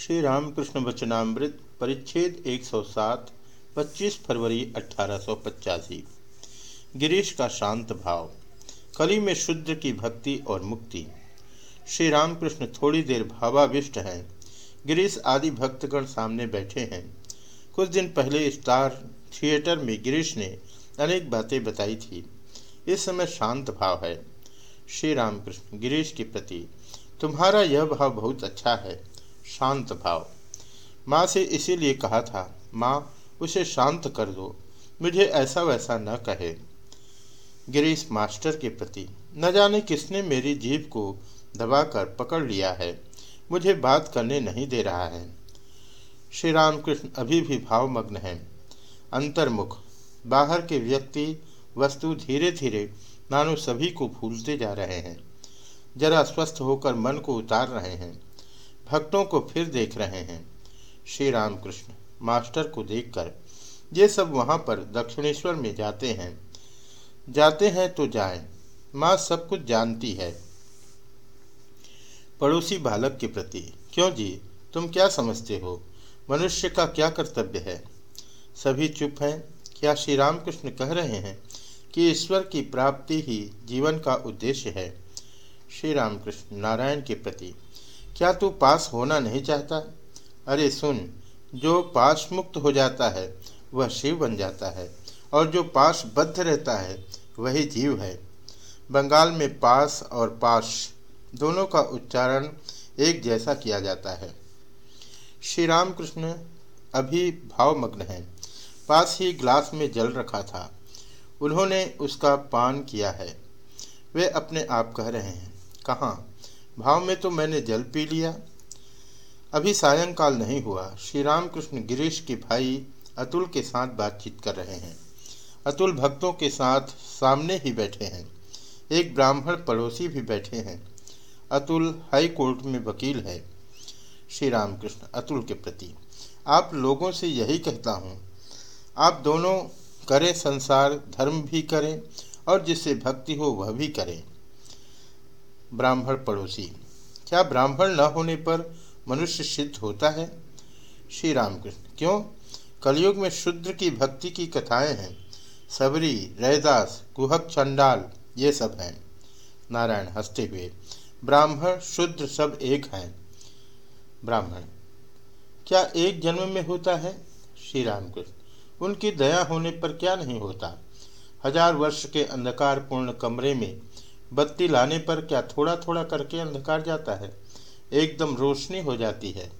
श्री रामकृष्ण वचनामृत परिच्छेद 107 25 फरवरी अठारह सौ पचासी। गिरीश का शांत भाव, कली में शुद्ध की भक्ति और मुक्ति। श्री रामकृष्ण थोड़ी देर भावाविष्ट हैं। गिरीश आदि भक्तगण सामने बैठे हैं। कुछ दिन पहले स्टार थिएटर में गिरीश ने अनेक बातें बताई थी। इस समय शांत भाव है। श्री रामकृष्ण गिरीश के प्रति, तुम्हारा यह भाव बहुत अच्छा है। शांत भाव। माँ से इसीलिए कहा था, माँ, उसे शांत कर दो, मुझे ऐसा वैसा न कहे। गिरीश मास्टर के प्रति, न जाने किसने मेरी जीभ को दबाकर पकड़ लिया है, मुझे बात करने नहीं दे रहा है। श्री रामकृष्ण अभी भी भावमग्न हैं। अंतर्मुख, बाहर के व्यक्ति, वस्तु धीरे धीरे मानो सभी को भूलते जा रहे हैं। जरा स्वस्थ होकर मन को उतार रहे हैं। भक्तों को फिर देख रहे हैं। श्री रामकृष्ण, मास्टर को देखकर, ये सब वहाँ पर दक्षिणेश्वर में जाते हैं। जाते हैं तो जाएँ। माँ सब कुछ जानती है। पड़ोसी बालक के प्रति, क्यों जी? तुम क्या समझते हो? मनुष्य का क्या कर्तव्य है? सभी चुप हैं। क्या श्री रामकृष्ण कह रहे हैं कि ईश्वर की प्राप्ति ही जीवन का उद्देश्य है? श्री रामकृष्ण नारायण के प्रति क्या तू पास होना नहीं चाहता? अरे सुन, जो पास मुक्त हो जाता है, वह शिव बन जाता है, और जो पास बद्ध रहता है, वही जीव है। बंगाल में पास और पाश दोनों का उच्चारण एक जैसा किया जाता है। श्री रामकृष्ण अभी भावमग्न हैं। पास ही ग्लास में जल रखा था। उन्होंने उसका पान किया है। वे अपने आप कह रहे हैं, कहाँ? भाव में तो मैंने जल पी लिया। अभी सायंकाल नहीं हुआ। श्री रामकृष्ण गिरीश के भाई अतुल के साथ बातचीत कर रहे हैं। अतुल भक्तों के साथ सामने ही बैठे हैं। एक ब्राह्मण पड़ोसी भी बैठे हैं। अतुल हाई कोर्ट में वकील है। श्री रामकृष्ण अतुल के प्रति। आप लोगों से यही कहता हूँ। आप दोनों करें संसार, धर्म भी करें और जिससे भक्ति हो वह भी करें। ब्राह्मण पड़ोसी। क्या ब्राह्मण न होने पर मनुष्य सिद्ध होता है? श्री रामकृष्ण क्यों? कलयुग में शुद्र की भक्ति की कथाएँ हैं। सबरी, रैदास कुहक चंडाल, ये सब हैं। नारायण हँसते हुए, ब्राह्मण, शुद्र सब एक हैं। ब्राह्मण, क्या एक जन्म में होता है? श्री रामकृष्ण उनकी दया होने पर क्या नहीं होता? हज़ार वर्ष के अंधकारपूर्ण कमरे में बत्ती लाने पर क्या थोड़ा थोड़ा करके अंधकार जाता है? एकदम रोशनी हो जाती है।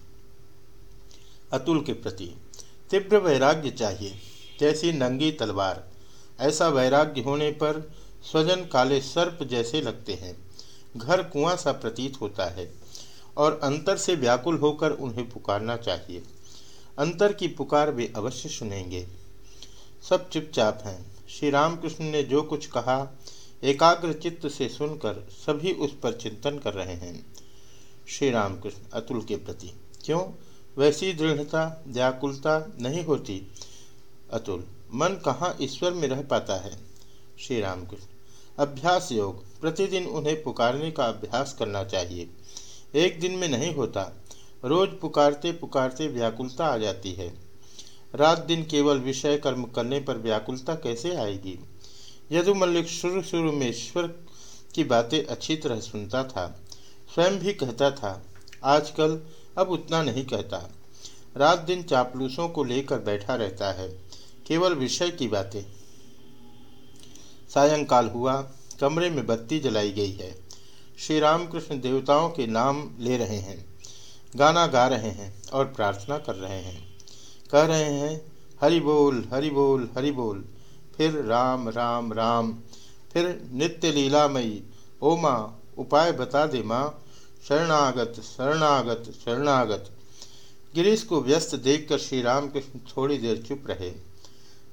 अतुल के प्रति तीव्र वैराग्य चाहिए, जैसी नंगी तलवार। ऐसा वैराग्य होने पर स्वजन काले सर्प जैसे लगते हैं। घर कुआँ सा प्रतीत होता है और अंतर से व्याकुल होकर उन्हें पुकारना चाहिए। अंतर की पुकार वे अवश्य सुनेंगे। सब चुपचाप हैं। श्री रामकृष्ण ने जो कुछ कहा एकाग्र चित्त से सुनकर सभी उस पर चिंतन कर रहे हैं। श्री रामकृष्ण अतुल के प्रति। क्यों? वैसी दृढ़ता, व्याकुलता नहीं होती। अतुल, मन कहाँ ईश्वर में रह पाता है? श्री रामकृष्ण अभ्यास योग, प्रतिदिन उन्हें पुकारने का अभ्यास करना चाहिए। एक दिन में नहीं होता। रोज पुकारते पुकारते व्याकुलता आ जाती है। रात दिन केवल विषय कर्म करने पर व्याकुलता कैसे आएगी? यदु मल्लिक शुरू शुरू में ईश्वर की बातें अच्छी तरह सुनता था, स्वयं भी कहता था, आजकल अब उतना नहीं कहता। रात दिन चापलूसों को लेकर बैठा रहता है, केवल विषय की बातें। सायंकाल हुआ, कमरे में बत्ती जलाई गई है। श्री रामकृष्ण देवताओं के नाम ले रहे हैं, गाना गा रहे हैं और प्रार्थना कर रहे हैं। कह रहे हैं, हरि बोल हरि बोल हरि बोल। फिर राम राम राम। फिर नित्य लीलामयी ओ माँ, उपाय बता दे माँ। शरणागत शरणागत शरणागत। गिरीश को व्यस्त देखकर श्री राम कृष्ण थोड़ी देर चुप रहे।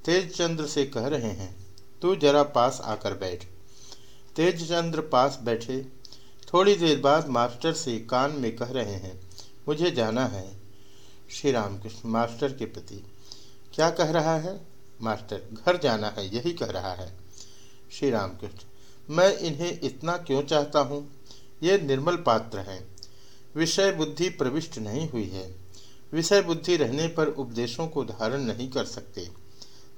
तेज चंद्र से कह रहे हैं, तू जरा पास आकर बैठ। तेज चंद्र पास बैठे। थोड़ी देर बाद मास्टर से कान में कह रहे हैं, मुझे जाना है। श्री रामकृष्ण मास्टर के प्रति, क्या कह रहा है? मास्टर, घर जाना है, यही कह रहा है। श्री रामकृष्ण मैं इन्हें इतना क्यों चाहता हूँ? ये निर्मल पात्र हैं। विषय बुद्धि प्रविष्ट नहीं हुई है। विषय बुद्धि रहने पर उपदेशों को धारण नहीं कर सकते।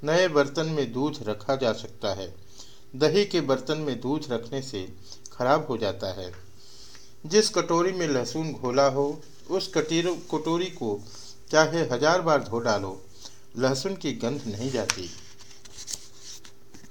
नए बर्तन में दूध रखा जा सकता है। दही के बर्तन में दूध रखने से खराब हो जाता है। जिस कटोरी में लहसुन घोला हो, उस कटीर कटोरी को चाहे हज़ार बार धो डालो। लहसुन की गंध नहीं जाती।